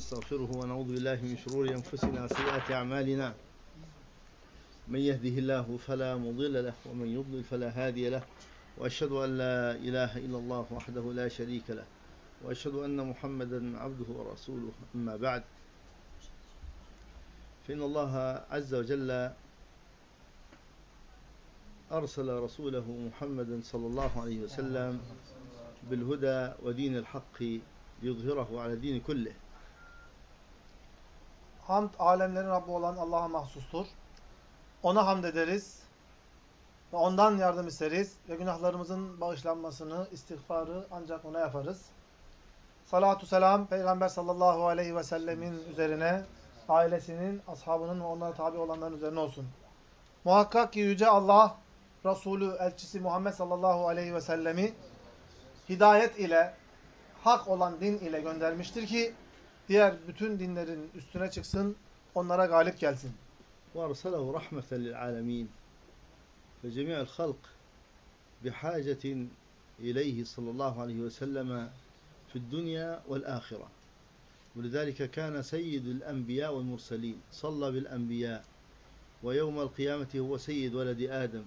نستغفره ونعوذ بالله من شرور أنفسنا وسيئات أعمالنا. من يهده الله فلا مضل له ومن يضلل فلا هادي له وأشهد أن لا إله إلا الله وحده لا شريك له وأشهد أن محمدا عبده ورسوله. أما بعد فإن الله عز وجل أرسل رسوله محمدا صلى الله عليه وسلم بالهدى ودين الحق ليظهره على دين كله. Hamd alemlerin Rabbi olan Allah'a mahsustur. Ona hamd ederiz ve ondan yardım isteriz ve günahlarımızın bağışlanmasını, istiğfarı ancak ona yaparız. Salatu selam Peygamber sallallahu aleyhi ve sellemin üzerine, ailesinin, ashabının ve onlara tabi olanların üzerine olsun. Muhakkak ki Yüce Allah, Resulü, elçisi Muhammed sallallahu aleyhi ve sellemi hidayet ile, hak olan din ile göndermiştir ki, diğer bütün dinlerin üstüne çıksın, onlara galip gelsin. وأرسله رحمة للعالمين فجميع الخلق بحاجة إليه صلى الله عليه وسلم في الدنيا والآخرة ولذلك كان سيد الأنبياء والمرسلين صلى بالأنبياء ويوم القيامة هو سيد ولد آدم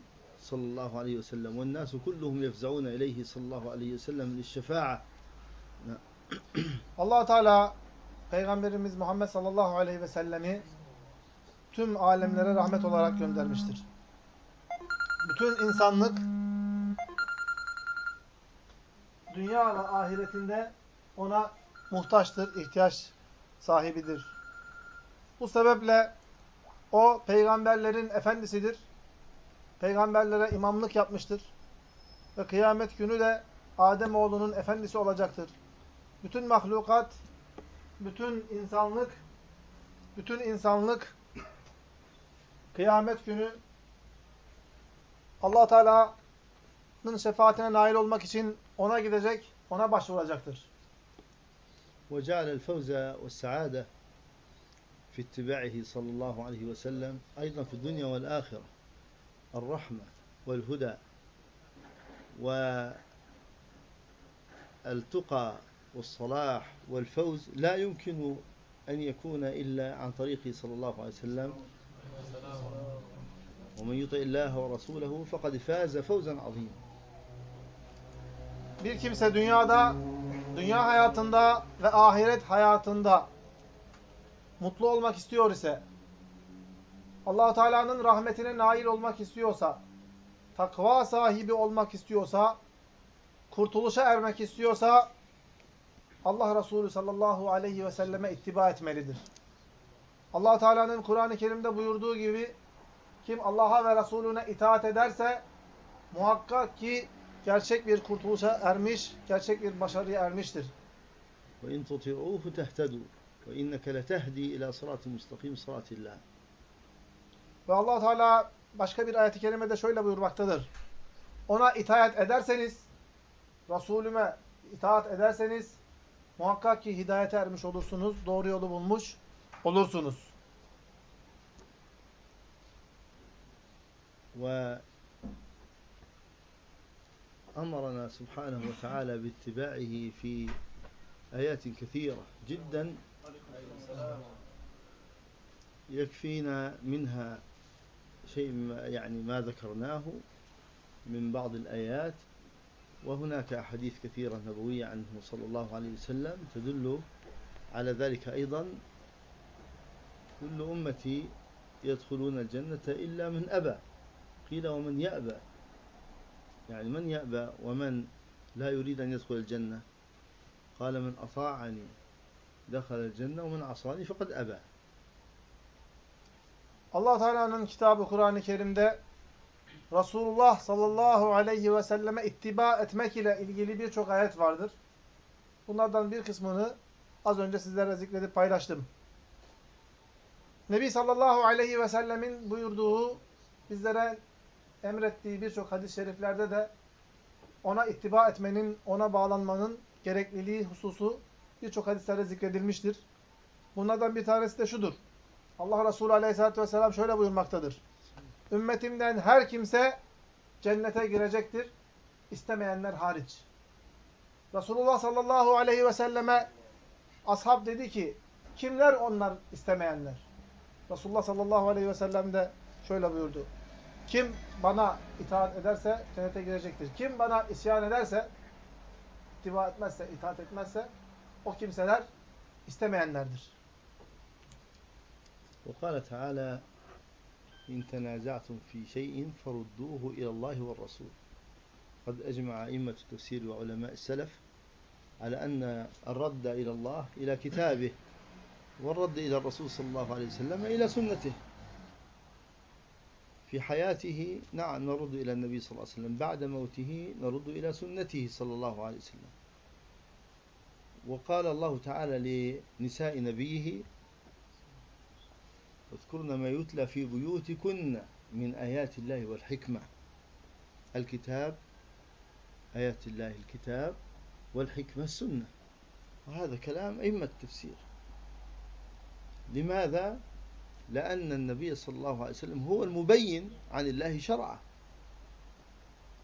صلى الله عليه وسلم والناس كلهم يفزعون إليه صلى الله عليه وسلم للشفاعة allah Teala Peygamberimiz Muhammed sallallahu aleyhi ve sellemi tüm alemlere rahmet olarak göndermiştir. Bütün insanlık dünya ve ahiretinde ona muhtaçtır, ihtiyaç sahibidir. Bu sebeple o peygamberlerin efendisidir. Peygamberlere imamlık yapmıştır. Ve kıyamet günü de Ademoğlunun efendisi olacaktır. Bütün mahlukat, bütün insanlık, bütün insanlık kıyamet günü Allah Teala'nın şefaatine nail olmak için ona gidecek, ona başvuracaktır. وجعل الفوز والسعادة في اتباعه صلى الله عليه وسلم أيضا في الدنيا والآخرة الرحمة والهدى والتقى والصلاح والفوز لا يمكن أن يكون إلا عن طريقه صلى الله عليه وسلم ومن يطع الله ورسوله فقد فاز فوزا عظيما Bir kimse dünyada, dünya hayatında ve ahiret hayatında mutlu olmak istiyor ise, allah Teala'nın rahmetine nail olmak istiyorsa, takva sahibi olmak istiyorsa, kurtuluşa ermek istiyorsa, Allah Resulü sallallahu aleyhi ve selleme ittiba etmelidir. allah Teala'nın Kur'an-ı Kerim'de buyurduğu gibi, kim Allah'a ve Resulüne itaat ederse, muhakkak ki gerçek bir kurtuluşa ermiş, gerçek bir başarıya ermiştir. وإن تطيعوه تهتدوا وإنك لتهدي إلى صراط مستقيم صراط الله Ve allah Teala başka bir ayet-i kerimede şöyle buyurmaktadır. Ona itaat ederseniz, Resulüme itaat ederseniz, muhakkak ki hidayete ermiş olursunuz, doğru yolu bulmuş olursunuz. وأمرنا سبحانه وتعالى باتباعه في آيات كثيرة جدا يكفينا منها شيء يعني ما ذكرناه من بعض الآيات وهناك أحاديث كثيرة نبوية عنه صلى الله عليه وسلم تدل على ذلك أيضا. كل أمتي يدخلون الجنة إلا من أبى. قيل ومن يأبى. يعني من يأبى ومن لا يريد أن يدخل الجنة؟ قال من أطاعني دخل الجنة ومن عصاني فقد أبى. allah Teala'nın kitabı Kur'an-ı Kerim'de Resulullah sallallahu aleyhi ve selleme ittiba etmek ile ilgili birçok ayet vardır. Bunlardan bir kısmını az önce sizlere zikredip paylaştım. Nebi sallallahu aleyhi ve sellemin buyurduğu, bizlere emrettiği birçok hadis-i şeriflerde de ona ittiba etmenin, ona bağlanmanın gerekliliği hususu birçok hadislerde zikredilmiştir. Bunlardan bir tanesi de şudur. Allah Resulü aleyhissalatü vesselam şöyle buyurmaktadır. Ümmetimden her kimse cennete girecektir. istemeyenler hariç. Resulullah sallallahu aleyhi ve selleme ashab dedi ki Kimler onlar istemeyenler? Resulullah sallallahu aleyhi ve sellem de şöyle buyurdu. Kim bana itaat ederse cennete girecektir. Kim bana isyan ederse, ittiba etmezse, itaat etmezse o kimseler istemeyenlerdir. وقال تعالى إن تنازعتم في شيء فردوه إلى الله والرسول. قد أجمع أئمة التفسير وعلماء السلف على أن الرد إلى الله إلى كتابه والرد إلى الرسول صلى الله عليه وسلم إلى سنته. في حياته نعم نرد إلى النبي صلى الله عليه وسلم بعد موته نرد إلى سنته صلى الله عليه وسلم. وقال الله تعالى لنساء نبيه واذكرن ما يتلى في بيوتكن من آيات الله والحكمة. الكتاب آيات الله الكتاب والحكمة السنة. وهذا كلام أئمة التفسير. لماذا؟ لأن النبي صلى الله عليه وسلم هو المبين عن الله شرعه.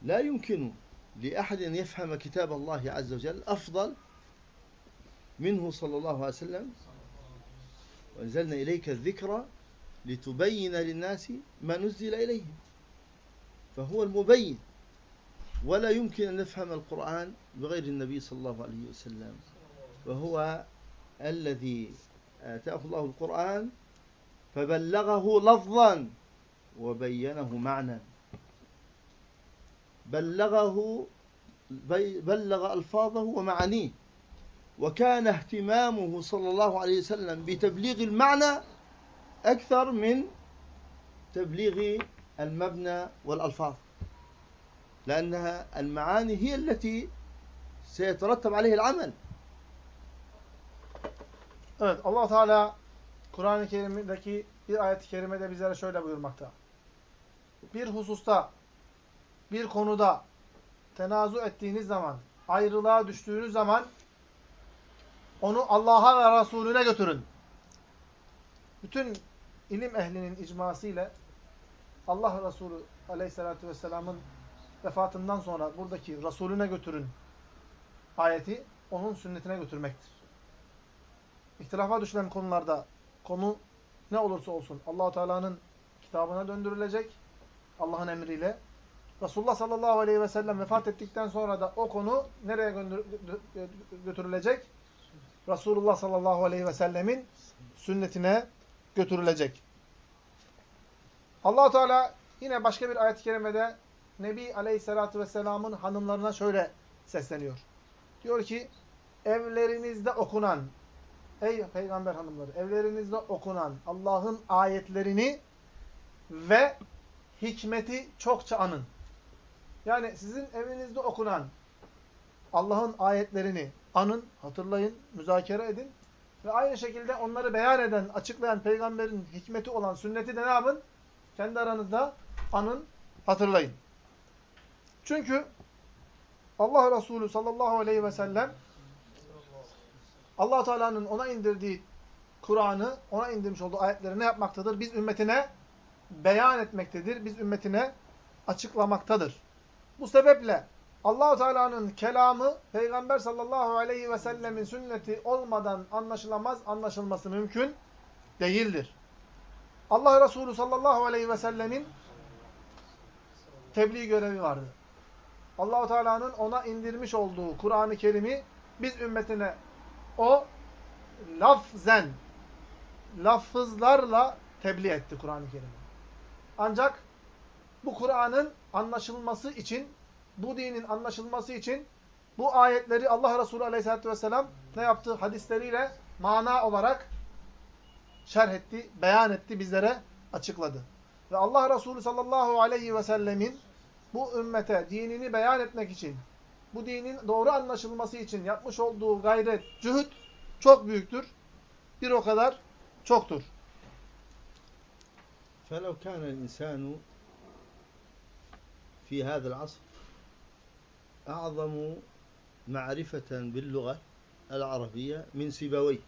لا يمكن لأحد أن يفهم كتاب الله عز وجل أفضل منه صلى الله عليه وسلم. وأنزلنا إليك الذكر لتبين للناس ما نزل إليهم. فهو المبين. ولا يمكن أن نفهم القرآن بغير النبي صلى الله عليه وسلم. وهو الذي آتاه الله القرآن فبلغه لفظا وبينه معنى. بلغه بلغ ألفاظه ومعانيه. وكان اهتمامه صلى الله عليه وسلم بتبليغ المعنى أكثر من تبليغ المبنى والألفاظ لأنها المعاني هي التي سيترتب عليه العمل Evet Allah Teala Kur'an-ı Kerim'deki bir ayet-i kerimede bizlere şöyle buyurmakta. Bir hususta, bir konuda tenazu ettiğiniz zaman, ayrılığa düştüğünüz zaman onu Allah'a ve Resulüne götürün. Bütün ilim ehlinin icması ile Allah Resulü aleyhissalatü vesselamın vefatından sonra buradaki Resulüne götürün ayeti onun sünnetine götürmektir. İhtilafa düşülen konularda konu ne olursa olsun Allahu Teala'nın kitabına döndürülecek Allah'ın emriyle. Resulullah sallallahu aleyhi ve sellem vefat ettikten sonra da o konu nereye götürülecek? Resulullah sallallahu aleyhi ve sellemin sünnetine götürülecek. Allahu Teala yine başka bir ayet-i kerimede Nebi Aleyhisselatü Vesselam'ın hanımlarına şöyle sesleniyor. Diyor ki, evlerinizde okunan, ey peygamber hanımları, evlerinizde okunan Allah'ın ayetlerini ve hikmeti çokça anın. Yani sizin evinizde okunan Allah'ın ayetlerini anın, hatırlayın, müzakere edin ve aynı şekilde onları beyan eden, açıklayan peygamberin hikmeti olan sünneti de ne yapın? Kendi aranızda anın, hatırlayın. Çünkü Allah Resulü sallallahu aleyhi ve sellem allah Teala'nın ona indirdiği Kur'an'ı, ona indirmiş olduğu ayetleri ne yapmaktadır? Biz ümmetine beyan etmektedir. Biz ümmetine açıklamaktadır. Bu sebeple Allahu Teala'nın kelamı Peygamber sallallahu aleyhi ve sellemin sünneti olmadan anlaşılamaz, anlaşılması mümkün değildir. Allah Resulü sallallahu aleyhi ve sellemin tebliğ görevi vardı. Allahu Teala'nın ona indirmiş olduğu Kur'an-ı Kerim'i biz ümmetine o lafzen lafızlarla tebliğ etti Kur'an-ı Kerim'i. Ancak bu Kur'an'ın anlaşılması için, bu dinin anlaşılması için bu ayetleri Allah Resulü Aleyhisselatü Vesselam ne yaptı? Hadisleriyle mana olarak şerh etti, beyan etti, bizlere açıkladı. Ve Allah Resulü sallallahu aleyhi ve sellemin bu ümmete dinini beyan etmek için, bu dinin doğru anlaşılması için yapmış olduğu gayret, cühd çok büyüktür. Bir o kadar çoktur. فلو كان الإنسان في هذا العصر أعظم معرفة باللغة العربية من سيبويه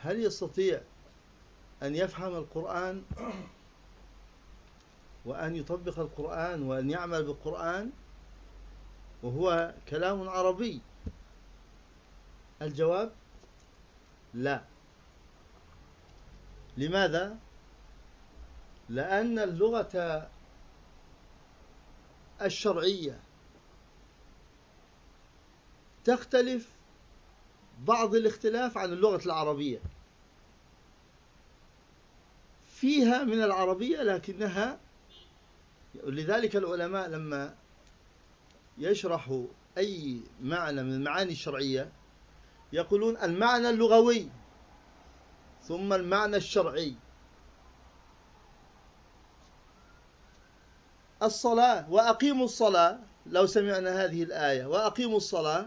هل يستطيع أن يفهم القرآن وأن يطبق القرآن وأن يعمل بالقرآن؟ وهو كلام عربي. الجواب لا. لماذا؟ لأن اللغة الشرعية. تختلف بعض الاختلاف عن اللغة العربية. فيها من العربية لكنها لذلك العلماء لما يشرحوا أي معنى من المعاني الشرعية يقولون المعنى اللغوي ثم المعنى الشرعي. الصلاة وأقيموا الصلاة لو سمعنا هذه الآية وأقيموا الصلاة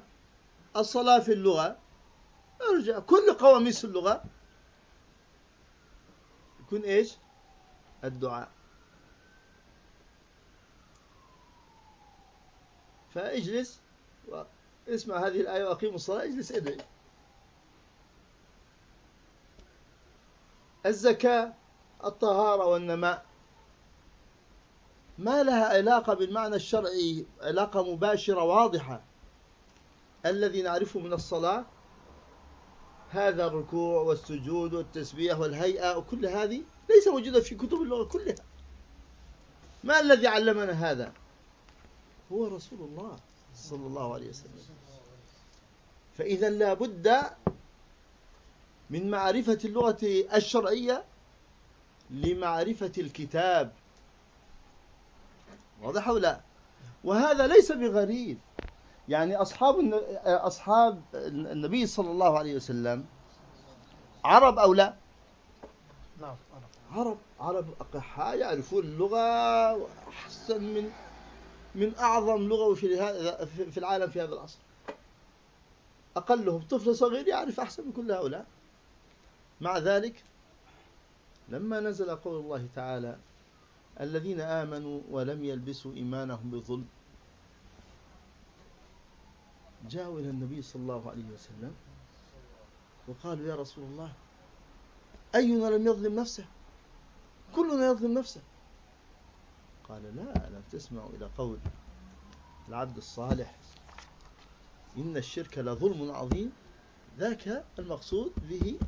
الصلاة في اللغة أرجع كل قواميس اللغة. يكون إيش؟ الدعاء. فاجلس اسمع هذه الآية وأقيموا الصلاة اجلس ادعي. الزكاة الطهارة والنماء. ما لها علاقة بالمعنى الشرعي علاقة مباشرة واضحة. الذي نعرفه من الصلاة هذا الركوع والسجود والتسبيح والهيئة وكل هذه ليس موجودة في كتب اللغة كلها. ما الذي علمنا هذا؟ هو رسول الله صلى الله عليه وسلم. فإذا لا بد من معرفة اللغة الشرعية لمعرفة الكتاب. واضح أو لا؟ وهذا ليس بغريب. يعني أصحاب أصحاب النبي صلى الله عليه وسلم عرب أو لا؟ نعم عرب. عرب أقحاء يعرفون اللغة أحسن من من أعظم لغة في في العالم في هذا العصر. أقلهم طفل صغير يعرف أحسن من كل هؤلاء. مع ذلك لما نزل قول الله تعالى الذين آمنوا ولم يلبسوا إيمانهم بظلم. جاءوا إلى النبي صلى الله عليه وسلم وقالوا يا رسول الله أينا لم يظلم نفسه؟ كلنا يظلم نفسه. قال لا ألم تسمعوا إلى قول العبد الصالح. إن الشرك لظلم عظيم. ذاك المقصود به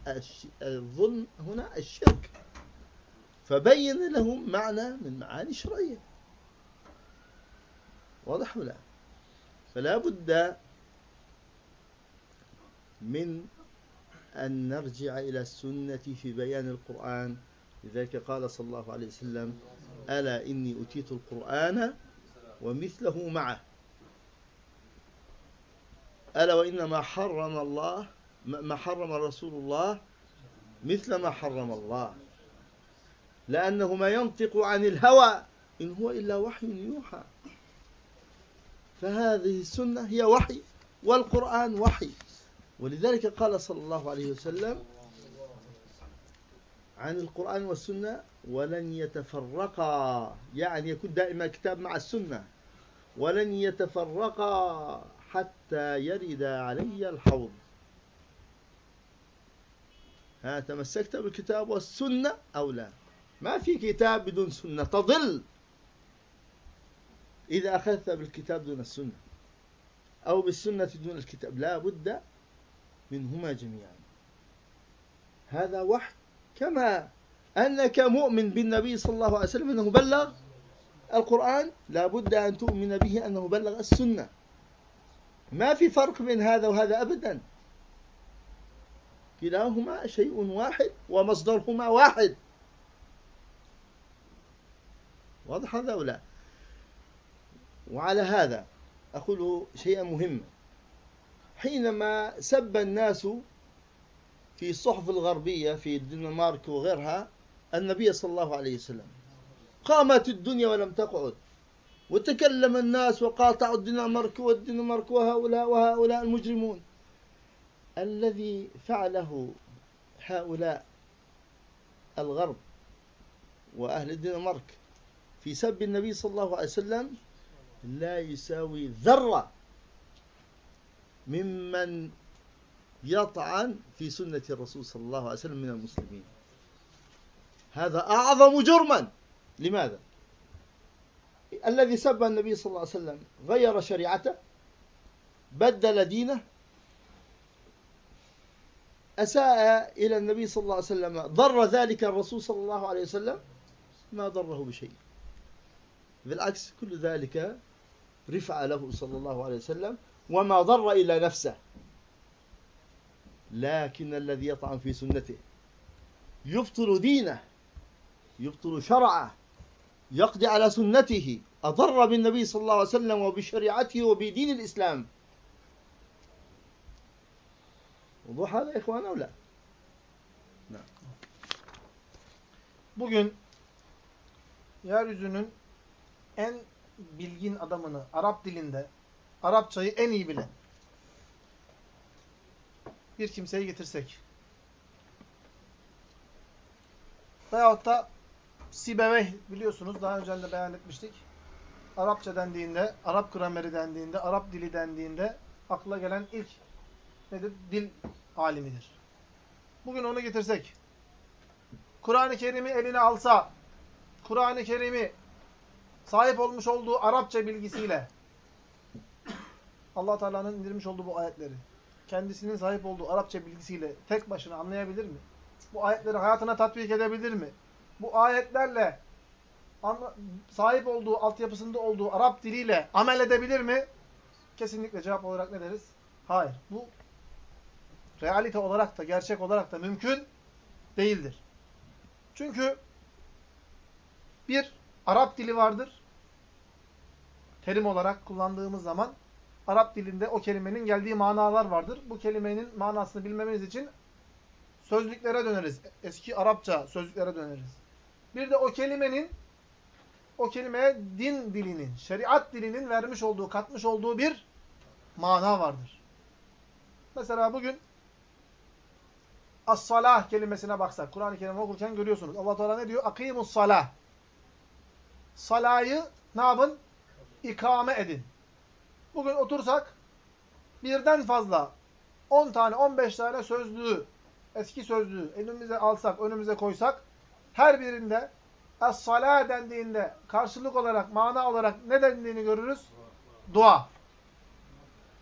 الظلم هنا الشرك. فبين لهم معنى من معاني الشرعية واضح ولا فلا بد من أن نرجع إلى السنة في بيان القرآن. لذلك قال صلى الله عليه وسلم ألا إني أتيت القرآن ومثله معه. ألا وإنما حرم الله ما حرم رسول الله مثل ما حرم الله. لأنه ما ينطق عن الهوى. إن هو إلا وحي يوحى. فهذه السنة هي وحي والقرآن وحي. ولذلك قال صلى الله عليه وسلم عن القرآن والسنة ولن يتفرقا. يعني يكون دائما كتاب مع السنة. ولن يتفرقا حتى يرد علي الحوض. ها تمسكت بالكتاب والسنة أو لا؟ ما في كتاب بدون سنة. تضل. إذا أخذت بالكتاب دون السنة أو بالسنة دون الكتاب لا بد منهما جميعا. هذا وحي. كما أنك مؤمن بالنبي صلى الله عليه وسلم أنه بلغ القرآن لا بد أن تؤمن به أنه بلغ السنة. ما في فرق بين هذا وهذا أبدا. كلاهما شيء واحد ومصدرهما واحد. واضح هذا أو لا؟ وعلى هذا أقول شيئا مهما. حينما سب الناس في الصحف الغربية في الدنمارك وغيرها النبي صلى الله عليه وسلم قامت الدنيا ولم تقعد وتكلم الناس وقاطعوا الدنمارك والدنمارك وهؤلاء وهؤلاء المجرمون. الذي فعله هؤلاء الغرب وأهل الدنمارك في سب النبي صلى الله عليه وسلم لا يساوي ذرة ممن يطعن في سنة الرسول صلى الله عليه وسلم من المسلمين. هذا أعظم جرما. لماذا؟ الذي سب النبي صلى الله عليه وسلم غير شريعته بدل دينه أساء إلى النبي صلى الله عليه وسلم ضر ذلك الرسول صلى الله عليه وسلم ما ضره بشيء. بالعكس كل ذلك رفع له صلى الله عليه وسلم وما ضر إلى نفسه. لكن الذي يطعن في سنته يبطل دينه يبطل شرعه يقضي على سنته أضر بالنبي صلى الله عليه وسلم وبشريعته وبدين الإسلام. وضوح هذا يا إخوان أو لا؟ Bugün yeryüzünün en bilgin adamını Arap dilinde, Arapçayı en iyi bilen bir kimseyi getirsek veyahut da Sibeveh biliyorsunuz daha önce de beyan etmiştik. Arapça dendiğinde, Arap grameri dendiğinde, Arap dili dendiğinde akla gelen ilk nedir? Dil alimidir. Bugün onu getirsek, Kur'an-ı Kerim'i eline alsa, Kur'an-ı Kerim'i sahip olmuş olduğu Arapça bilgisiyle allah Teala'nın indirmiş olduğu bu ayetleri kendisinin sahip olduğu Arapça bilgisiyle tek başına anlayabilir mi? Bu ayetleri hayatına tatbik edebilir mi? Bu ayetlerle sahip olduğu, altyapısında olduğu Arap diliyle amel edebilir mi? Kesinlikle cevap olarak ne deriz? Hayır. Bu realite olarak da, gerçek olarak da mümkün değildir. Çünkü bir Arap dili vardır. Terim olarak kullandığımız zaman Arap dilinde o kelimenin geldiği manalar vardır. Bu kelimenin manasını bilmemiz için sözlüklere döneriz. Eski Arapça sözlüklere döneriz. Bir de o kelimenin o kelimeye din dilinin, şeriat dilinin vermiş olduğu, katmış olduğu bir mana vardır. Mesela bugün as-salah kelimesine baksak, Kur'an-ı Kerim okurken görüyorsunuz. Allah Teala ne diyor? Akimus salah. Salayı ne yapın? İkame edin. Bugün otursak birden fazla 10 tane, 15 tane sözlüğü, eski sözlüğü elimize alsak, önümüze koysak her birinde es-salah dendiğinde karşılık olarak, mana olarak ne dendiğini görürüz? Dua.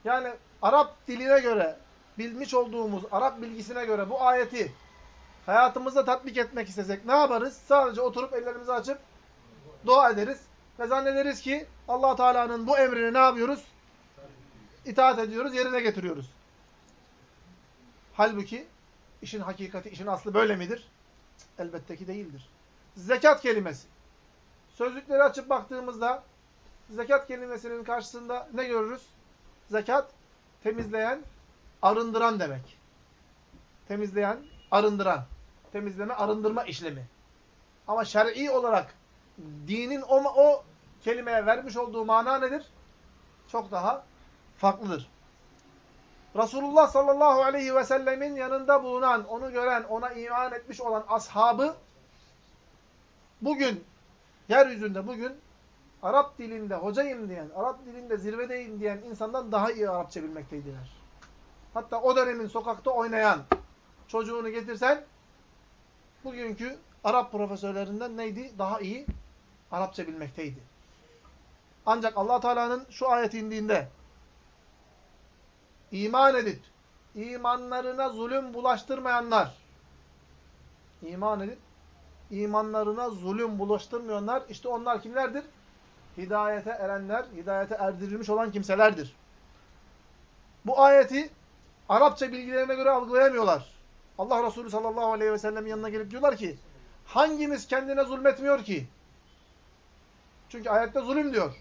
Yani Arap diline göre, bilmiş olduğumuz Arap bilgisine göre bu ayeti hayatımızda tatbik etmek istesek ne yaparız? Sadece oturup ellerimizi açıp dua ederiz. Ve zannederiz ki allah Teala'nın bu emrini ne yapıyoruz? İtaat ediyoruz, yerine getiriyoruz. Halbuki işin hakikati, işin aslı böyle midir? Elbette ki değildir. Zekat kelimesi. Sözlükleri açıp baktığımızda zekat kelimesinin karşısında ne görürüz? Zekat temizleyen, arındıran demek. Temizleyen, arındıran. Temizleme, arındırma işlemi. Ama şer'i olarak dinin o, o kelimeye vermiş olduğu mana nedir? Çok daha farklıdır. Resulullah sallallahu aleyhi ve sellemin yanında bulunan, onu gören, ona iman etmiş olan ashabı bugün, yeryüzünde bugün Arap dilinde hocayım diyen, Arap dilinde zirvedeyim diyen insandan daha iyi Arapça bilmekteydiler. Hatta o dönemin sokakta oynayan çocuğunu getirsen bugünkü Arap profesörlerinden neydi? Daha iyi Arapça bilmekteydi. Ancak allah Teala'nın şu ayeti indiğinde iman edip imanlarına zulüm bulaştırmayanlar iman edip imanlarına zulüm bulaştırmayanlar işte onlar kimlerdir? Hidayete erenler, hidayete erdirilmiş olan kimselerdir. Bu ayeti Arapça bilgilerine göre algılayamıyorlar. Allah Resulü sallallahu aleyhi ve sellem yanına gelip diyorlar ki hangimiz kendine zulmetmiyor ki? Çünkü ayette zulüm diyor.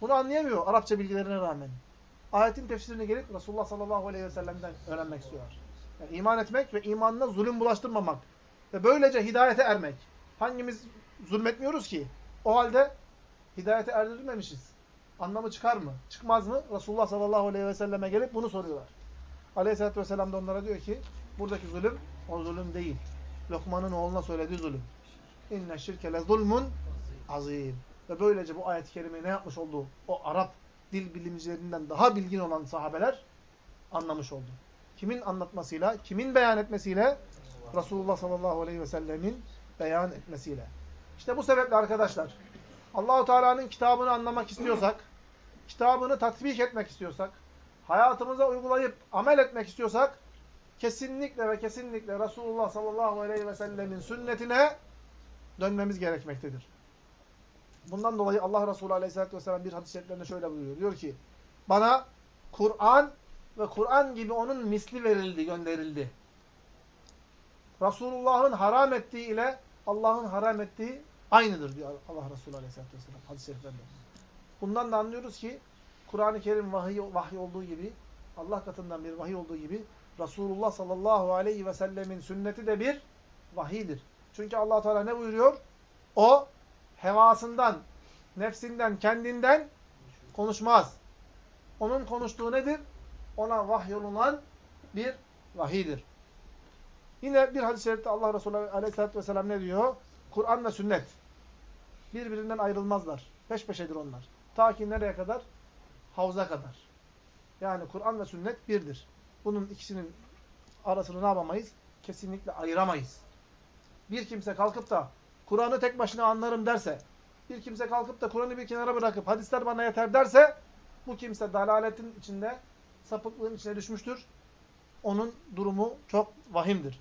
Bunu anlayamıyor Arapça bilgilerine rağmen. Ayetin tefsirini gelip Resulullah sallallahu aleyhi ve sellem'den öğrenmek istiyorlar. Yani iman etmek ve imanına zulüm bulaştırmamak. Ve böylece hidayete ermek. Hangimiz zulmetmiyoruz ki? O halde hidayete erdirilmemişiz. Anlamı çıkar mı? Çıkmaz mı? Resulullah sallallahu aleyhi ve selleme gelip bunu soruyorlar. Aleyhisselatü vesselam da onlara diyor ki buradaki zulüm o zulüm değil. Lokman'ın oğluna söylediği zulüm. İnne şirke le zulmun azim. Ve böylece bu ayet-i kerimeyi ne yapmış oldu? O Arap dil bilimcilerinden daha bilgin olan sahabeler anlamış oldu. Kimin anlatmasıyla, kimin beyan etmesiyle? Resulullah sallallahu aleyhi ve sellemin beyan etmesiyle. İşte bu sebeple arkadaşlar, Allahu Teala'nın kitabını anlamak istiyorsak, kitabını tatbik etmek istiyorsak, hayatımıza uygulayıp amel etmek istiyorsak, kesinlikle ve kesinlikle Resulullah sallallahu aleyhi ve sellemin sünnetine dönmemiz gerekmektedir. Bundan dolayı Allah Resulü aleyhissalatü vesselam bir hadis-i şöyle buyuruyor. Diyor ki, bana Kur'an ve Kur'an gibi onun misli verildi, gönderildi. Resulullah'ın haram ettiği ile Allah'ın haram ettiği aynıdır diyor Allah Resulü Aleyhisselatü Vesselam hadis-i şeriflerinde. Bundan da anlıyoruz ki Kur'an-ı Kerim vahiy, vahiy olduğu gibi, Allah katından bir vahiy olduğu gibi Resulullah sallallahu aleyhi ve sellemin sünneti de bir vahiydir. Çünkü allah Teala ne buyuruyor? O hevasından, nefsinden, kendinden konuşmaz. Onun konuştuğu nedir? Ona vahyolunan bir vahidir. Yine bir hadis-i şerifte Allah Resulü aleyhissalatü vesselam ne diyor? Kur'an ve sünnet birbirinden ayrılmazlar. Peş peşedir onlar. Ta ki nereye kadar? Havza kadar. Yani Kur'an ve sünnet birdir. Bunun ikisinin arasını ne yapamayız? Kesinlikle ayıramayız. Bir kimse kalkıp da Kur'an'ı tek başına anlarım derse, bir kimse kalkıp da Kur'an'ı bir kenara bırakıp hadisler bana yeter derse, bu kimse dalaletin içinde, sapıklığın içine düşmüştür. Onun durumu çok vahimdir.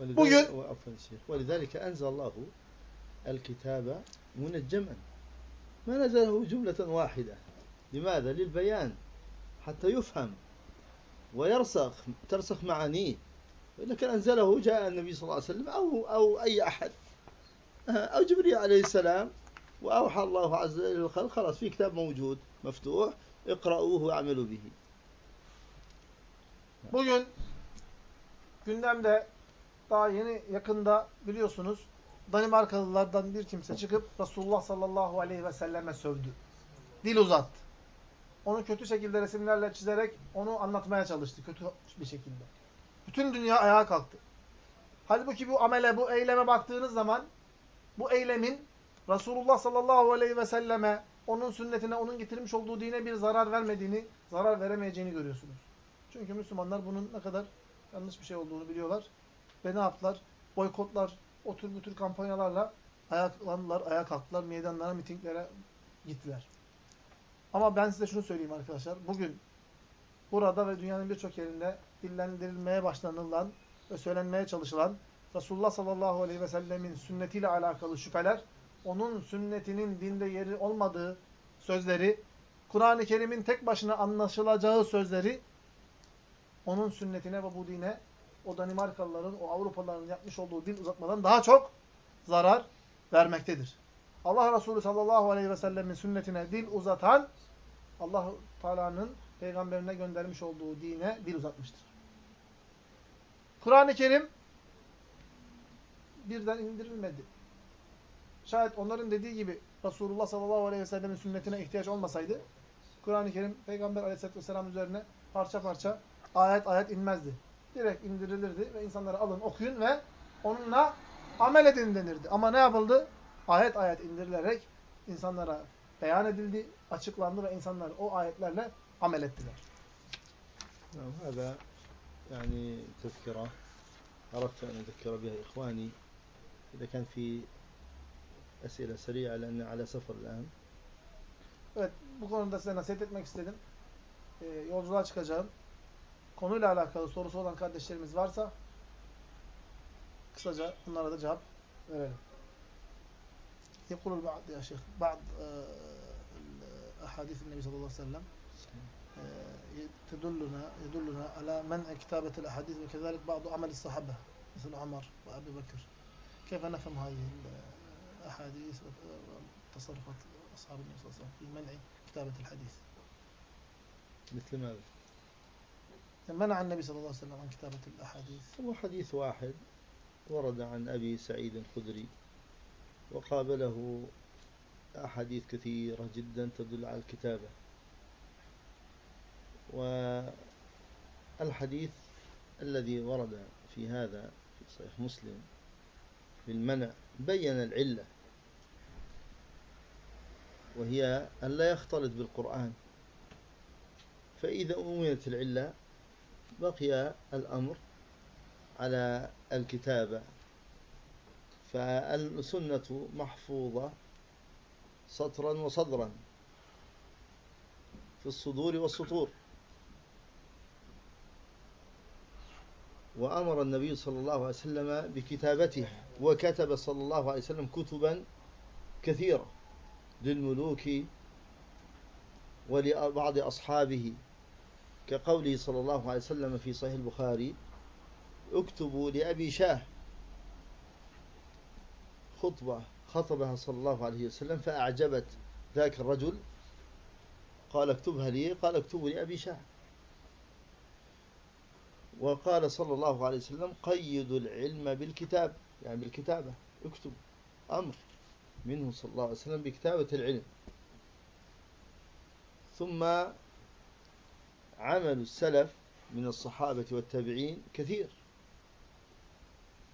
Bugün ولذلك أنزل الله الكتاب منجما ما نزله جملة واحدة لماذا؟ للبيان حتى يفهم ويرسخ ترسخ معانيه إذا كان أنزله جاء النبي صلى الله عليه وسلم أو, أو أي أحد أو جبريل عليه السلام وأوحى الله عز وجل للخلق خلاص في كتاب موجود مفتوح اقرأوه واعملوا به Bugün gündemde daha yeni yakında biliyorsunuz Danimarkalılardan bir kimse çıkıp Resulullah sallallahu aleyhi ve selleme sövdü. Dil uzattı. Onu kötü şekilde resimlerle çizerek onu anlatmaya çalıştı. Kötü bir şekilde. Bütün dünya ayağa kalktı. Halbuki bu amele, bu eyleme baktığınız zaman bu eylemin Resulullah sallallahu aleyhi ve selleme, onun sünnetine, onun getirmiş olduğu dine bir zarar vermediğini, zarar veremeyeceğini görüyorsunuz. Çünkü Müslümanlar bunun ne kadar yanlış bir şey olduğunu biliyorlar. Ve ne yaptılar? Boykotlar, o tür bu kampanyalarla ayaklandılar, ayağa kalktılar, meydanlara, mitinglere gittiler. Ama ben size şunu söyleyeyim arkadaşlar. Bugün burada ve dünyanın birçok yerinde dillendirilmeye başlanılan ve söylenmeye çalışılan Resulullah sallallahu aleyhi ve sellemin sünnetiyle alakalı şüpheler, onun sünnetinin dinde yeri olmadığı sözleri, Kur'an-ı Kerim'in tek başına anlaşılacağı sözleri, onun sünnetine ve bu dine o Danimarkalıların, o Avrupalıların yapmış olduğu dil uzatmadan daha çok zarar vermektedir. Allah Resulü sallallahu aleyhi ve sellemin sünnetine dil uzatan, allah Teala'nın peygamberine göndermiş olduğu dine dil uzatmıştır. Kur'an-ı Kerim birden indirilmedi. Şayet onların dediği gibi Resulullah sallallahu aleyhi ve sellemin sünnetine ihtiyaç olmasaydı, Kur'an-ı Kerim Peygamber aleyhisselatü vesselam üzerine parça parça, ayet ayet inmezdi. Direkt indirilirdi ve insanlara alın, okuyun ve onunla amel edin denirdi. Ama ne yapıldı? Ayet ayet indirilerek insanlara beyan edildi, açıklandı ve insanlar o ayetlerle amel ettiler. هذا يعني تذكرة أردت أن أذكر بها إخواني إذا كان في أسئلة سريعة لأن على سفر الآن Evet, bu konuda size nasihat etmek istedim. Ee, yolculuğa çıkacağım. Konuyla alakalı sorusu olan kardeşlerimiz varsa kısaca bunlara da cevap verelim. يقول البعض يا شيخ بعض أحاديث النبي صلى الله عليه وسلم تدلنا يدلنا على منع كتابة الأحاديث وكذلك بعض عمل الصحابة مثل عمر وأبي بكر. كيف نفهم هذه الأحاديث وتصرفات أصحاب النبي صلى الله عليه وسلم في منع كتابة الحديث؟ مثل ماذا؟ منع النبي صلى الله عليه وسلم عن كتابة الأحاديث. هو حديث واحد ورد عن أبي سعيد الخدري وقابله أحاديث كثيرة جدا تدل على الكتابة. والحديث الذي ورد في هذا في صحيح مسلم بالمنع بين العلة وهي أن لا يختلط بالقرآن. فإذا أمنت العلة بقي الأمر على الكتابة. فالسنة محفوظة سطرا وصدرا في الصدور والسطور. وأمر النبي صلى الله عليه وسلم بكتابته وكتب صلى الله عليه وسلم كتبا كثيرة للملوك ولبعض أصحابه. كقوله صلى الله عليه وسلم في صحيح البخاري اكتبوا لأبي شاه خطبة خطبها صلى الله عليه وسلم فأعجبت ذاك الرجل قال اكتبها لي قال اكتبوا لأبي شاه. وقال صلى الله عليه وسلم قيدوا العلم بالكتاب. يعني بالكتابة. اكتب أمر منه صلى الله عليه وسلم بكتابة العلم. ثم عمل السلف من الصحابة والتابعين كثير.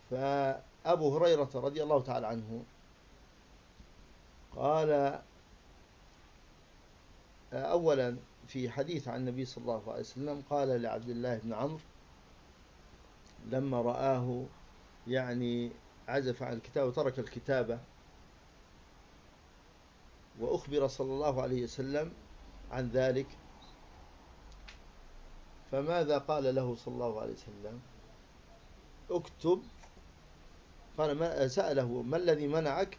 فأبو هريرة رضي الله تعالى عنه قال أولا في حديث عن النبي صلى الله عليه وسلم قال لعبد الله بن عمرو لما رآه يعني عزف عن الكتاب وترك الكتابة وأخبر صلى الله عليه وسلم عن ذلك فماذا قال له صلى الله عليه وسلم؟ اكتب. قال ما سأله ما الذي منعك؟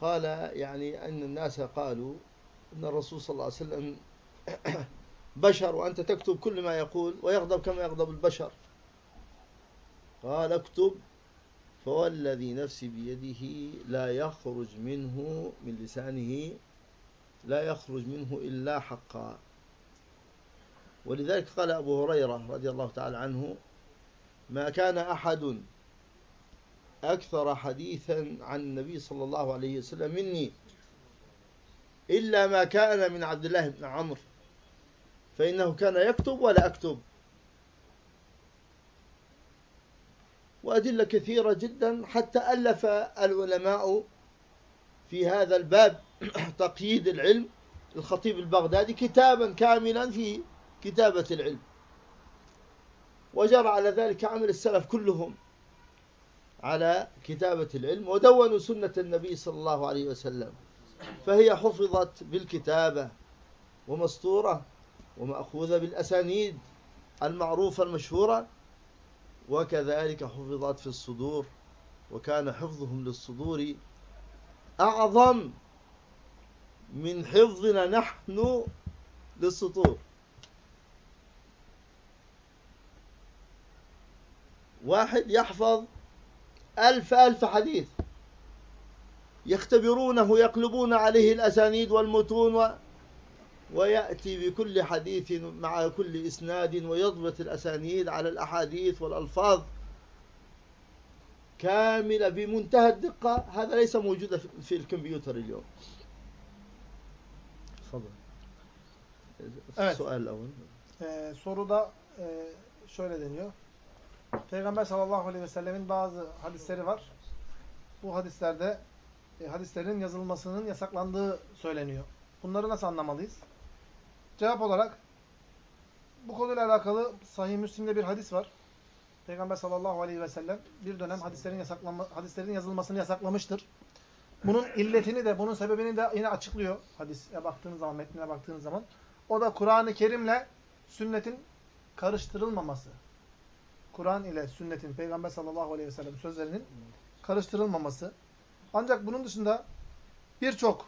قال يعني أن الناس قالوا أن الرسول صلى الله عليه وسلم بشر وأنت تكتب كل ما يقول ويغضب كما يغضب البشر. قال اكتب فوالذي نفسي بيده لا يخرج منه من لسانه لا يخرج منه إلا حقا. ولذلك قال أبو هريرة رضي الله تعالى عنه ما كان أحد أكثر حديثا عن النبي صلى الله عليه وسلم مني إلا ما كان من عبد الله بن عمرو فإنه كان يكتب ولا أكتب. وأدلة كثيرة جدا حتى ألف العلماء في هذا الباب تقييد العلم. الخطيب البغدادي كتابا كاملا في كتابة العلم. وجرى على ذلك عمل السلف كلهم على كتابة العلم ودونوا سنة النبي صلى الله عليه وسلم. فهي حفظت بالكتابة ومسطورة ومأخوذة بالأسانيد المعروفة المشهورة وكذلك حفظت في الصدور وكان حفظهم للصدور أعظم من حفظنا نحن للسطور. واحد يحفظ ألف ألف حديث يختبرونه يقلبون عليه الأسانيد والمتون و ويأتي بكل حديث مع كل إسناد ويضبط الأسانيد على الأحاديث والألفاظ كاملة بمنتهى الدقة هذا ليس موجودا في الكمبيوتر اليوم تفضل Evet. السؤال الأول Ee, soruda e, şöyle deniyor. Peygamber sallallahu aleyhi ve sellemin bazı hadisleri var. Bu hadislerde e, hadislerin yazılmasının yasaklandığı söyleniyor. Bunları nasıl anlamalıyız? Cevap olarak bu konuyla alakalı Sahih Müslim'de bir hadis var. Peygamber sallallahu aleyhi ve sellem bir dönem hadislerin yasaklanma, hadislerin yazılmasını yasaklamıştır. Bunun illetini de, bunun sebebini de yine açıklıyor hadise baktığınız zaman, metnine baktığınız zaman. O da Kur'an-ı Kerim'le sünnetin karıştırılmaması. Kur'an ile sünnetin, Peygamber sallallahu aleyhi ve sellem sözlerinin karıştırılmaması. Ancak bunun dışında birçok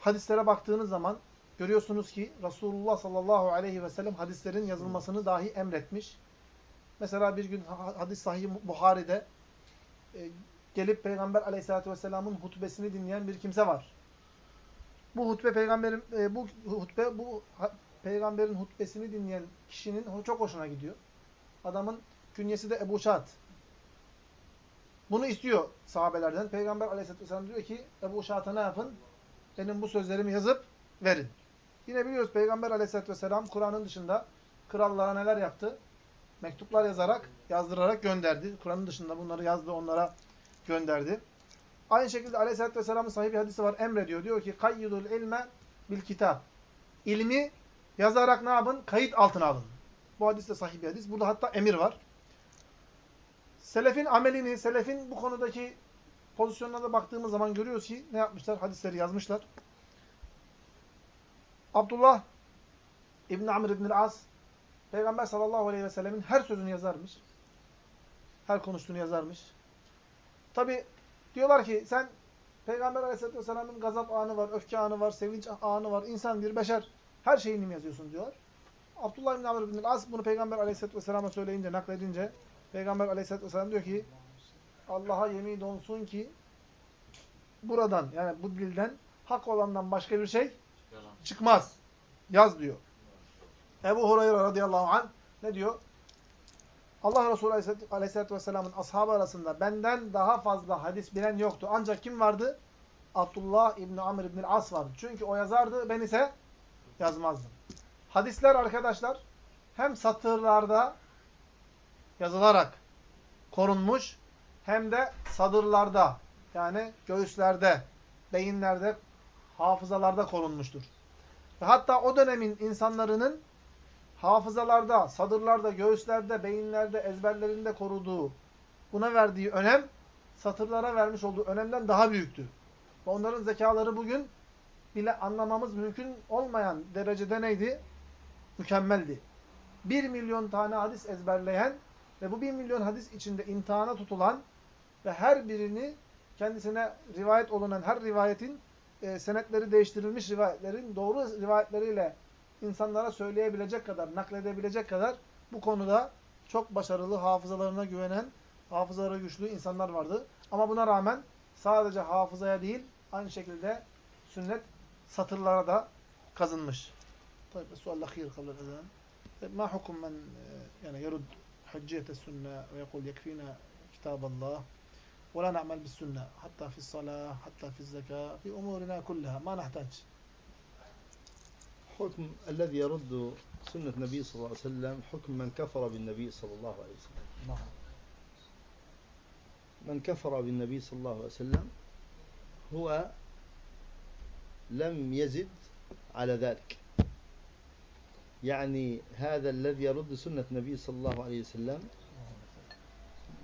hadislere baktığınız zaman görüyorsunuz ki Resulullah sallallahu aleyhi ve sellem hadislerin yazılmasını dahi emretmiş. Mesela bir gün hadis sahih Buhari'de e, gelip Peygamber aleyhissalatü vesselamın hutbesini dinleyen bir kimse var. Bu hutbe peygamberin e, bu hutbe bu ha, peygamberin hutbesini dinleyen kişinin çok hoşuna gidiyor. Adamın künyesi de Ebu Şahat. Bunu istiyor sahabelerden. Peygamber aleyhissalatü vesselam diyor ki Ebu Şahat'a ne yapın? Benim bu sözlerimi yazıp verin. Yine biliyoruz Peygamber aleyhissalatü vesselam Kur'an'ın dışında krallara neler yaptı? Mektuplar yazarak, yazdırarak gönderdi. Kur'an'ın dışında bunları yazdı, onlara gönderdi. Aynı şekilde aleyhissalatü vesselamın sahih bir hadisi var. Emrediyor. Diyor ki kayyidul ilme bil kitap. İlmi yazarak ne yapın? Kayıt altına alın. Bu hadis de sahih bir hadis. Burada hatta emir var. Selefin amelini, selefin bu konudaki pozisyonuna da baktığımız zaman görüyoruz ki ne yapmışlar? Hadisleri yazmışlar. Abdullah İbn Amr İbn As Peygamber sallallahu aleyhi ve sellemin her sözünü yazarmış. Her konuştuğunu yazarmış. Tabi diyorlar ki sen Peygamber Aleyhisselatü Vesselam'ın gazap anı var, öfke anı var, sevinç anı var. İnsan bir beşer. Her şeyini mi yazıyorsun diyorlar. Abdullah bin Amr bin As bunu Peygamber Aleyhisselatü Vesselam'a söyleyince, nakledince Peygamber Aleyhisselatü Vesselam diyor ki Allah'a yemin olsun ki buradan yani bu dilden hak olandan başka bir şey çıkmaz. Yaz diyor. Ebu Hureyre radıyallahu anh ne diyor? Allah Resulü aleyhissalatü vesselamın ashabı arasında benden daha fazla hadis bilen yoktu. Ancak kim vardı? Abdullah İbni Amr İbni As vardı. Çünkü o yazardı, ben ise yazmazdım. Hadisler arkadaşlar hem satırlarda yazılarak korunmuş hem de sadırlarda yani göğüslerde, beyinlerde, hafızalarda korunmuştur. Ve hatta o dönemin insanların hafızalarda, sadırlarda, göğüslerde, beyinlerde, ezberlerinde koruduğu, buna verdiği önem, satırlara vermiş olduğu önemden daha büyüktü. Ve onların zekaları bugün bile anlamamız mümkün olmayan derecede neydi? Mükemmeldi. Bir milyon tane hadis ezberleyen ve bu bir milyon hadis içinde imtihana tutulan ve her birini kendisine rivayet olunan her rivayetin e, senetleri değiştirilmiş rivayetlerin doğru rivayetleriyle insanlara söyleyebilecek kadar, nakledebilecek kadar bu konuda çok başarılı, hafızalarına güvenen, hafızaları güçlü insanlar vardı. Ama buna rağmen sadece hafızaya değil, aynı şekilde sünnet satırlara da kazınmış. طيب السؤال الأخير قبل الأذان ما حكم من يعني يرد حجية السنة ويقول يكفينا كتاب الله ولا نعمل بالسنة حتى في الصلاة حتى في الزكاة في أمورنا كلها ما نحتاج. حكم الذي يرد سنة النبي صلى الله عليه وسلم حكم من كفر بالنبي صلى الله عليه وسلم. نعم. من كفر بالنبي صلى الله عليه وسلم هو لم يزد على ذلك. يعني هذا الذي يرد سنة النبي صلى الله عليه وسلم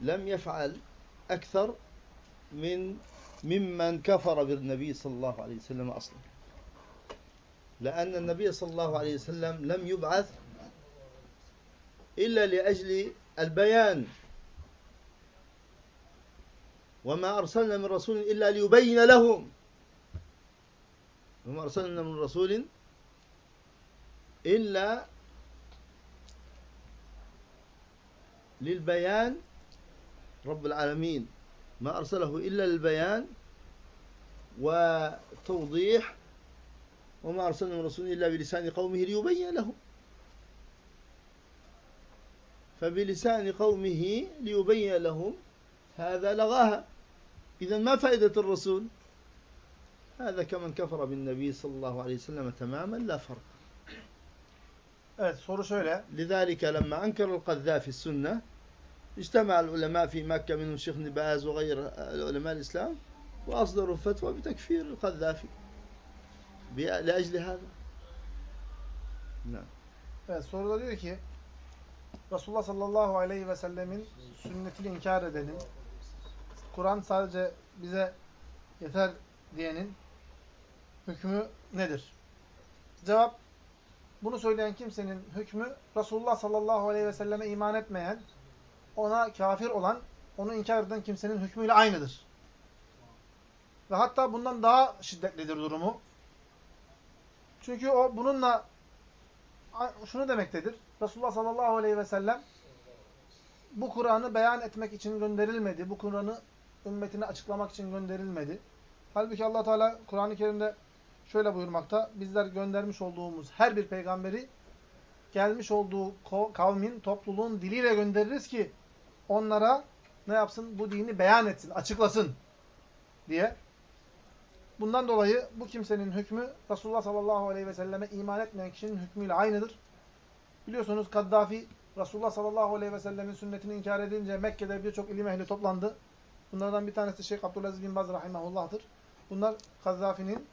لم يفعل أكثر من ممن كفر بالنبي صلى الله عليه وسلم أصلا. لأن النبي صلى الله عليه وسلم لم يبعث إلا لأجل البيان. وما أرسلنا من رسول إلا ليبين لهم. وما أرسلنا من رسول إلا للبيان رب العالمين. ما أرسله إلا للبيان وتوضيح وما أرسلنا من رسول إلا بلسان قومه ليبين لهم فبلسان قومه ليبين لهم هذا لغاها. إذا ما فائدة الرسول؟ هذا كمن كفر بالنبي صلى الله عليه وسلم تماما لا فرق. Evet soru şöyle. لذلك لما أنكر القذافي السنة اجتمع العلماء في مكة منهم الشيخ ابن باز وغير علماء الإسلام وأصدروا فتوى بتكفير القذافي لأجل هذا نعم Evet soruda diyor ki Resulullah sallallahu aleyhi ve sellemin sünnetini inkar edenin Kur'an sadece bize yeter diyenin hükmü nedir? Cevap bunu söyleyen kimsenin hükmü Resulullah sallallahu aleyhi ve selleme iman etmeyen ona kafir olan, onu inkar eden kimsenin hükmüyle aynıdır. Ve hatta bundan daha şiddetlidir durumu. Çünkü o bununla şunu demektedir. Resulullah sallallahu aleyhi ve sellem bu Kur'an'ı beyan etmek için gönderilmedi. Bu Kur'an'ı ümmetine açıklamak için gönderilmedi. Halbuki allah Teala Kur'an-ı Kerim'de şöyle buyurmakta. Bizler göndermiş olduğumuz her bir peygamberi gelmiş olduğu kavmin, topluluğun diliyle göndeririz ki onlara ne yapsın? Bu dini beyan etsin, açıklasın diye. Bundan dolayı bu kimsenin hükmü Resulullah sallallahu aleyhi ve selleme iman etmeyen kişinin hükmüyle aynıdır. Biliyorsunuz Kaddafi Resulullah sallallahu aleyhi ve sellemin sünnetini inkar edince Mekke'de birçok ilim ehli toplandı. Bunlardan bir tanesi Şeyh Abdülaziz bin Baz rahimahullah'tır. Bunlar Kaddafi'nin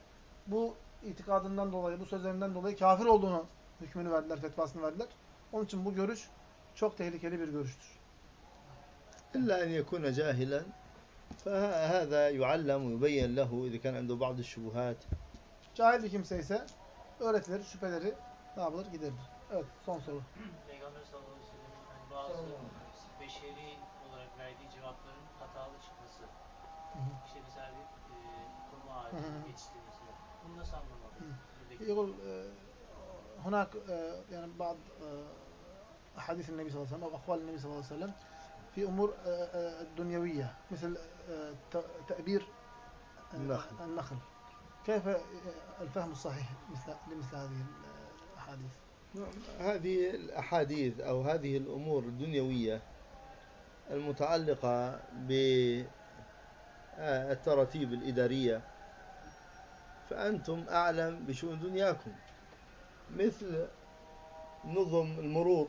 bu itikadından dolayı, bu sözlerinden dolayı kafir olduğunu hükmünü verdiler, fetvasını verdiler. Onun için bu görüş çok tehlikeli bir görüştür. إلا أن يكون جاهلا فهذا يعلم ويبين له إذا كان عنده بعض الشبهات Cahil bir kimse ise öğretilir, şüpheleri ne yapılır? Giderilir. Evet, son soru. Peygamber sallallahu aleyhi ve sellem'in bazı beşeri olarak verdiği cevapların hatalı çıkması. hı. İşte mesela bir e, kurma Hı hı. ağacı yetiştirmesi. Bunu nasıl anlamalıyız? Buradaki- يقول آه، هناك آه، يعني بعض آه، أحاديث النبي صلى الله عليه وسلم أو أقوال النبي صلى الله عليه وسلم في أمور آه، آه، دنيوية مثل آه، تأبير آه، النخل. النخل. كيف آه، الفهم الصحيح مثل لمثل هذه الأحاديث؟ هذه الأحاديث أو هذه الأمور الدنيوية المتعلقة بالتراتيب الإدارية فأنتم أعلم بشؤون دنياكم. مثل نظم المرور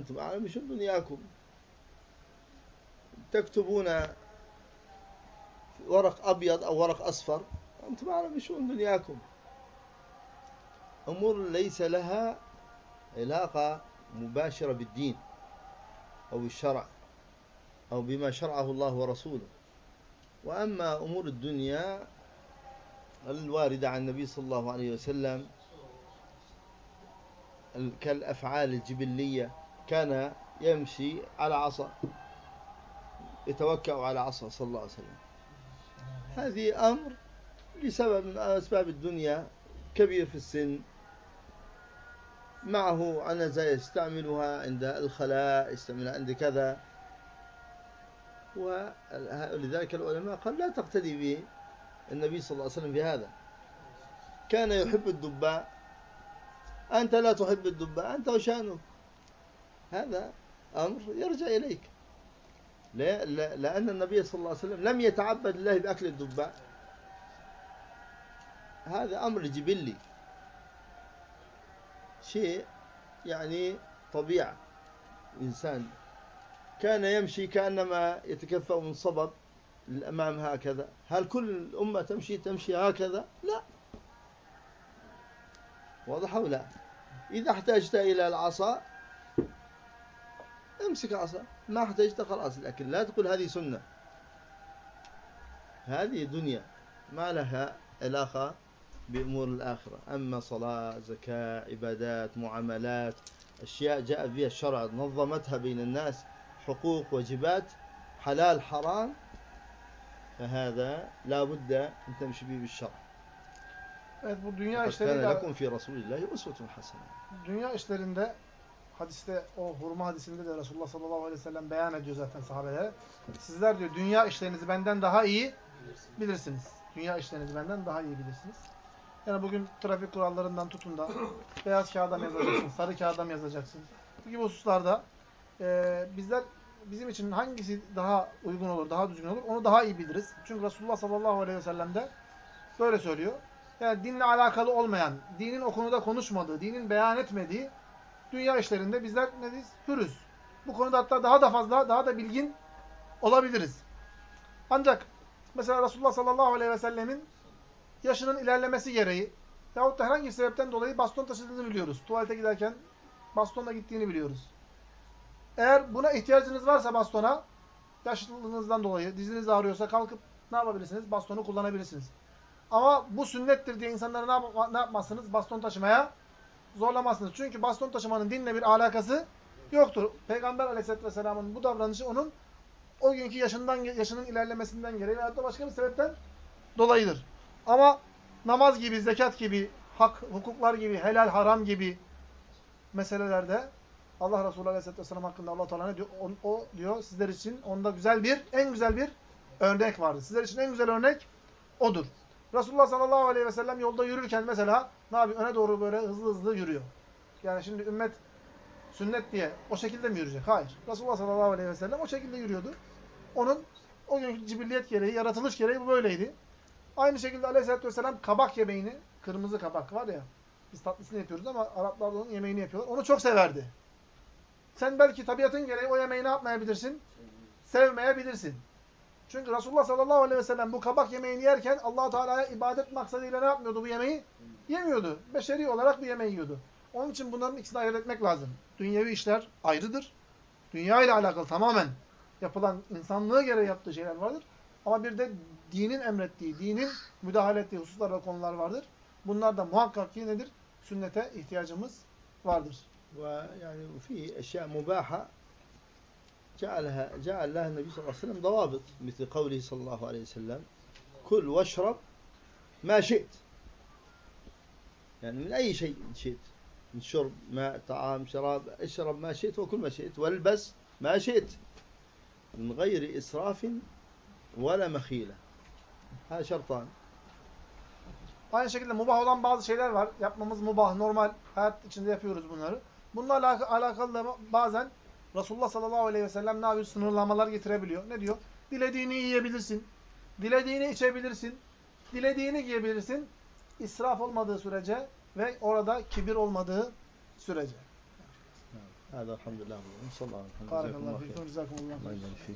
أنتم أعلم بشؤون دنياكم. تكتبون ورق أبيض أو ورق أصفر أنتم أعلم بشؤون دنياكم. أمور ليس لها علاقة مباشرة بالدين أو بالشرع أو بما شرعه الله ورسوله. وأما أمور الدنيا الواردة عن النبي صلى الله عليه وسلم ال- كالأفعال الجبلية كان يمشي على عصا يتوكأ على عصا صلى الله عليه وسلم. هذه أمر لسبب من أسباب الدنيا كبير في السن. معه عنزة يستعملها عند الخلاء يستعملها عند كذا. ولذلك العلماء قال لا تقتدي به النبي صلى الله عليه وسلم في هذا. كان يحب الدباء. أنت لا تحب الدباء أنت وشأنك هذا أمر يرجع إليك. لا لأن النبي صلى الله عليه وسلم لم يتعبد الله بأكل الدباء هذا أمر جبلي. شيء يعني طبيعة إنسان كان يمشي كأنما يتكفأ من صبب للأمام هكذا. هل كل الأمة تمشي تمشي هكذا؟ لا. واضح أو لا؟ إذا احتجت إلى العصا امسك عصا. ما احتجت خلاص لكن لا تقول هذه سنة. هذه دنيا ما لها علاقة بأمور الآخرة. أما صلاة زكاة عبادات معاملات أشياء جاء بها الشرع نظمتها بين الناس حقوق واجبات حلال حرام فهذا لا بد أن تمشي به بالشرع. Evet bu dünya لقد كان işleriyle لكم في رسول الله أسوة حسنة. dünya işlerinde hadiste o hurma hadisinde de Resulullah sallallahu aleyhi ve sellem beyan ediyor zaten sahabelere. Sizler diyor dünya işlerinizi benden daha iyi bilirsiniz. Dünya işlerinizi benden daha iyi bilirsiniz. Yani bugün trafik kurallarından tutun da beyaz kağıda mı yazacaksın, sarı kağıda mı yazacaksın? Bu gibi hususlarda e, bizler bizim için hangisi daha uygun olur, daha düzgün olur onu daha iyi biliriz. Çünkü Resulullah sallallahu aleyhi ve sellem de böyle söylüyor. Yani dinle alakalı olmayan, dinin o konuda konuşmadığı, dinin beyan etmediği dünya işlerinde bizler neyiz? Hürüz. Bu konuda hatta daha da fazla, daha da bilgin olabiliriz. Ancak mesela Resulullah sallallahu aleyhi ve sellemin yaşının ilerlemesi gereği yahut da herhangi bir sebepten dolayı baston taşıdığını biliyoruz. Tuvalete giderken bastonla gittiğini biliyoruz. Eğer buna ihtiyacınız varsa bastona, yaşlılığınızdan dolayı diziniz ağrıyorsa kalkıp ne yapabilirsiniz? Bastonu kullanabilirsiniz. Ama bu sünnettir diye insanları ne, yap ne yapmazsınız? Baston taşımaya zorlamazsınız. Çünkü baston taşımanın dinle bir alakası yoktur. Peygamber aleyhisselatü vesselamın bu davranışı onun o günkü yaşından yaşının ilerlemesinden gereği veyahut da başka bir sebepten dolayıdır. Ama namaz gibi, zekat gibi, hak, hukuklar gibi, helal, haram gibi meselelerde Allah Resulü Aleyhisselatü Vesselam hakkında Allah Teala ne diyor? O, o diyor sizler için onda güzel bir, en güzel bir örnek vardır. Sizler için en güzel örnek odur. Resulullah sallallahu aleyhi ve sellem yolda yürürken mesela ne yapıyor? Öne doğru böyle hızlı hızlı yürüyor. Yani şimdi ümmet sünnet diye o şekilde mi yürüyecek? Hayır. Resulullah sallallahu aleyhi ve sellem o şekilde yürüyordu. Onun o günkü cibilliyet gereği, yaratılış gereği bu böyleydi. Aynı şekilde aleyhissalatü vesselam kabak yemeğini, kırmızı kabak var ya, biz tatlısını yapıyoruz ama Araplar da onun yemeğini yapıyorlar. Onu çok severdi. Sen belki tabiatın gereği o yemeği ne yapmayabilirsin? Sevmeyebilirsin. Çünkü Resulullah sallallahu aleyhi ve sellem bu kabak yemeğini yerken allah Teala'ya ibadet maksadıyla ne yapmıyordu bu yemeği? Yemiyordu. Beşeri olarak bu yemeği yiyordu. Onun için bunların ikisini ayırt etmek lazım. Dünyevi işler ayrıdır. Dünya ile alakalı tamamen yapılan insanlığı gereği yaptığı şeyler vardır. Ama bir de dinin emrettiği, dinin müdahale ettiği hususlar ve konular vardır. Bunlar da muhakkak ki nedir? Sünnete ihtiyacımız vardır. Ve yani fi eşya mubaha جعلها جعل لها النبي صلى الله عليه وسلم ضوابط مثل قوله صلى الله عليه وسلم كل واشرب ما شئت يعني من أي شيء شئت من شرب ماء طعام شراب اشرب ما شئت وكل ما şئت والبس ما شئت من غير إسراف ولا مخيلة هذا شرطان Aynı şekilde mubah olan bazı şeyler var. Yapmamız mubah, normal. Hayat içinde yapıyoruz bunları. Bununla alaka- alakalı da bazen Resulullah sallallahu aleyhi ve sellem ne yapıyor? Sınırlamalar getirebiliyor. Ne diyor? Dilediğini yiyebilirsin. Dilediğini içebilirsin. Dilediğini giyebilirsin. İsraf olmadığı sürece ve orada kibir olmadığı sürece. هذا الحمد لله صلى الله عليه وسلم